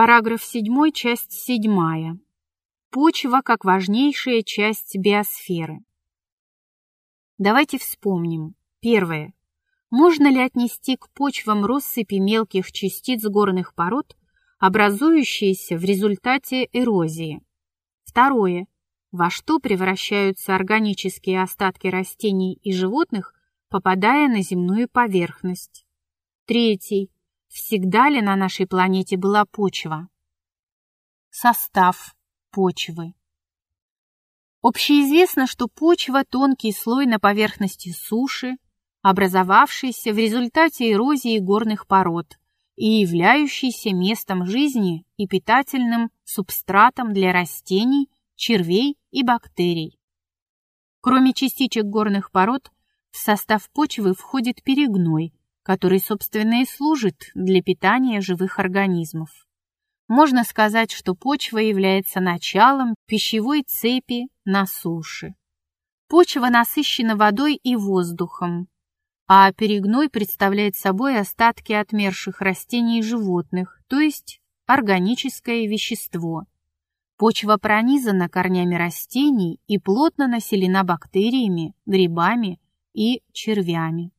Параграф 7, часть 7. Почва как важнейшая часть биосферы. Давайте вспомним. Первое. Можно ли отнести к почвам россыпи мелких частиц горных пород, образующиеся в результате эрозии? Второе. Во что превращаются органические остатки растений и животных, попадая на земную поверхность? Третий всегда ли на нашей планете была почва. Состав почвы. Общеизвестно, что почва – тонкий слой на поверхности суши, образовавшийся в результате эрозии горных пород и являющийся местом жизни и питательным субстратом для растений, червей и бактерий. Кроме частичек горных пород, в состав почвы входит перегной – который, собственно, и служит для питания живых организмов. Можно сказать, что почва является началом пищевой цепи на суше. Почва насыщена водой и воздухом, а перегной представляет собой остатки отмерших растений и животных, то есть органическое вещество. Почва пронизана корнями растений и плотно населена бактериями, грибами и червями.